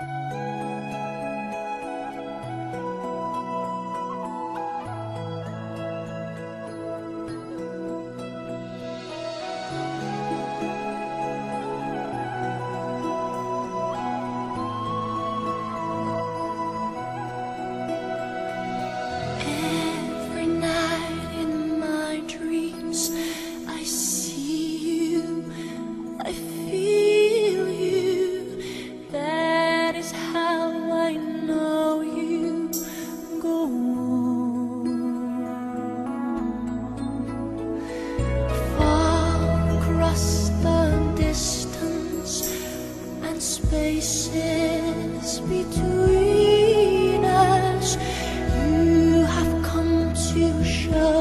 Every spaces between us. You have come to show